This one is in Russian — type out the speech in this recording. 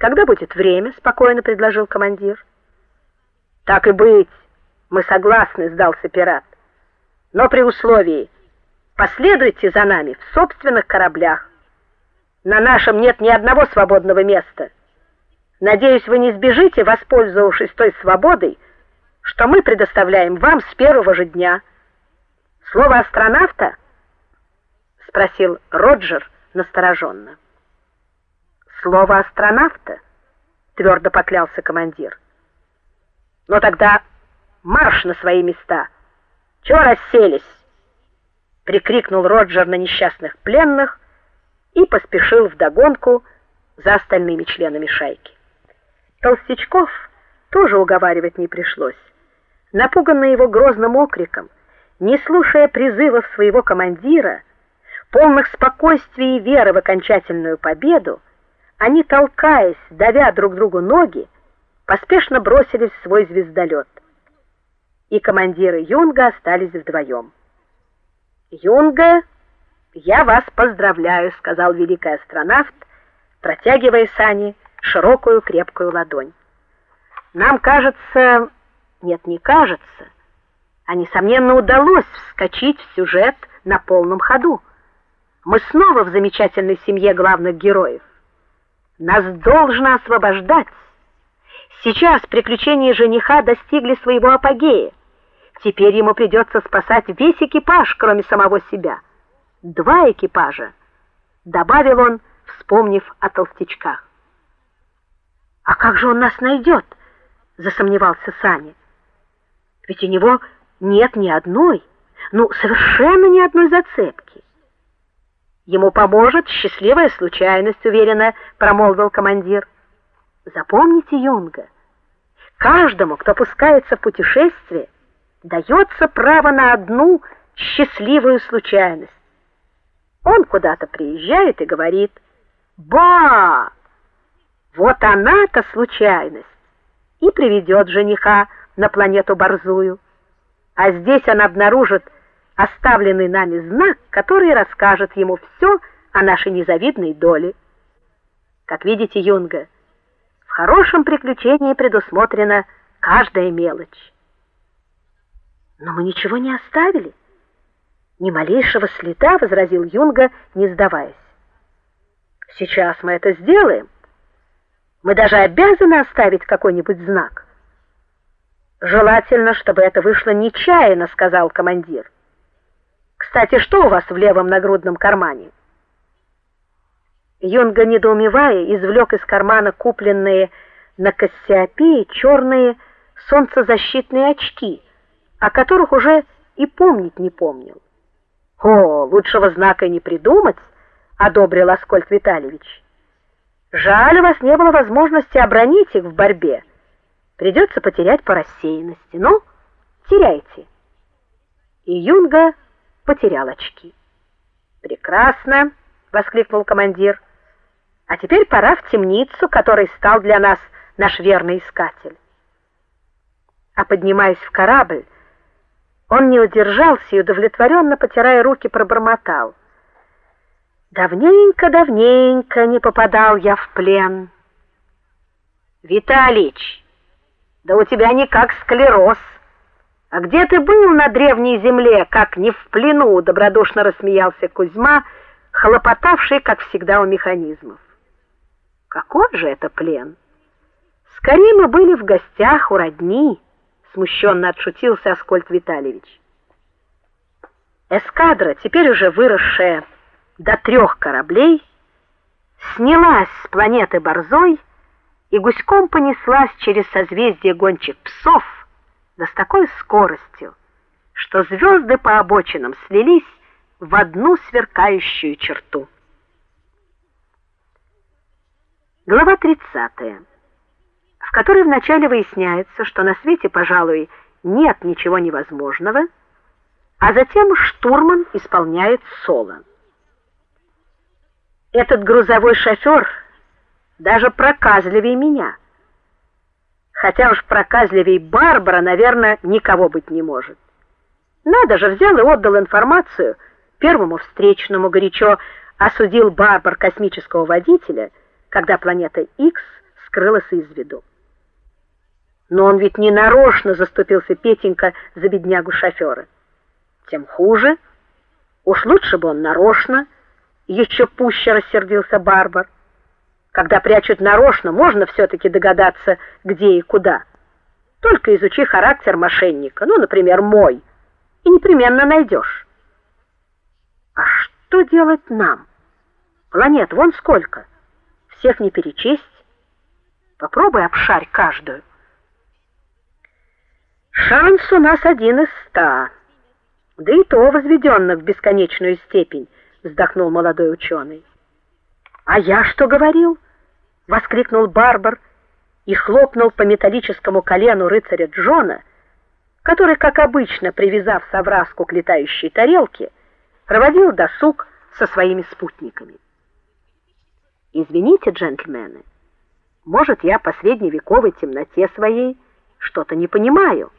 Когда будет время, спокойно предложил командир. Так и быть, мы согласны, сдался пират. Но при условии последуйте за нами в собственных кораблях. На нашем нет ни одного свободного места. Надеюсь, вы не сбежите, воспользовавшись той свободой, что мы предоставляем вам с первого же дня. Слово астронавта спросил Роджер настороженно. Слово астронавта, твердо поклялся командир. Но «Ну тогда марш на свои места. Чего расселись? прикрикнул Роджер на несчастных пленных и поспешил в догонку за остальными членами шайки. Толстячков тоже уговаривать не пришлось. Напуганный его грозным окриком, не слушая призывов своего командира, полных спокойствия и веры в окончательную победу, они, толкаясь, давя друг другу ноги, поспешно бросились в свой звездолет. И командиры Юнга остались вдвоем. "Юнга, я вас поздравляю", сказал великий астронавт, протягивая Сане широкую крепкую ладонь. "Нам кажется, нет, не кажется, а несомненно удалось вскочить в сюжет на полном ходу. Мы снова в замечательной семье главных героев. Нас должно освобождать. Сейчас приключения жениха достигли своего апогея. Теперь ему придется спасать весь экипаж, кроме самого себя. Два экипажа, добавил он, вспомнив о толстячках. А как же он нас найдет? засомневался Саня. Ведь у него нет ни одной, ну, совершенно ни одной зацепки. Ему поможет счастливая случайность, уверенно промолвил командир. Запомните, Юнга, каждому, кто пускается в путешествие, дается право на одну счастливую случайность. Он куда-то приезжает и говорит: "Ба! Вот она-то случайность" и приведет жениха на планету Борзую. А здесь он обнаружит оставленный нами знак, который расскажет ему все о нашей незавидной доле. Как видите, Юнга, в хорошем приключении предусмотрена каждая мелочь. Но мы ничего не оставили. Ни малейшего следа, возразил Юнга, не сдаваясь. Сейчас мы это сделаем. Мы даже обязаны оставить какой-нибудь знак. Желательно, чтобы это вышло нечаянно, сказал командир. Кстати, что у вас в левом нагрудном кармане? Юнга недоумевая извлек из кармана купленные на Кассиопее черные солнцезащитные очки, о которых уже и помнить не помнил. О, лучшего знака не придумать, одобрил Аскольд Витальевич. Жаль, у вас не было возможности оборонить их в борьбе. Придется потерять по рассеянности. Ну, теряйте. И Юнга потерял очки. Прекрасно, воскликнул командир. А теперь пора в темницу, которой стал для нас наш верный искатель. А поднимаясь в корабль, он не удержался и удовлетворенно потирая руки пробормотал: Давненько-давненько не попадал я в плен. Виталич, да у тебя никак склероз. А где ты был на древней земле, как не в плену, добродушно рассмеялся Кузьма, хлопотавший, как всегда, у механизмов. Какой же это плен? Скорее мы были в гостях у родни, смущенно отшутился Аскольд Витальевич. Эскадра, теперь уже выросшая до трех кораблей, снялась с планеты Борзой и гуськом понеслась через созвездие гончих псов да с такой скоростью, что звезды по обочинам слились в одну сверкающую черту. Глава 30. В которой вначале выясняется, что на свете, пожалуй, нет ничего невозможного, а затем штурман исполняет соло. Этот грузовой шофер даже проказливее меня хотя уж проказливей Барбара, наверное, никого быть не может. Надо же, взял и отдал информацию первому встречному горячо осудил Барбар космического водителя, когда планета X скрылась из виду. Но он ведь не нарочно заступился Петенька за беднягу шофера. Тем хуже. Уж лучше бы он нарочно, еще пуще рассердился Барбар. Когда прячут нарочно, можно все таки догадаться, где и куда. Только изучи характер мошенника, ну, например, мой, и непременно найдешь. А что делать нам? Планет вон сколько. Всех не перечесть. Попробуй обшарь каждую. Шанс у нас один из ста. Да и то возведенных в бесконечную степень, вздохнул молодой ученый. А я что говорил? воскликнул Барбар и хлопнул по металлическому колену рыцаря Джона, который, как обычно, привязав совраску к летающей тарелке, проводил досуг со своими спутниками. Извините, джентльмены, может, я по средневековой темноте своей что-то не понимаю.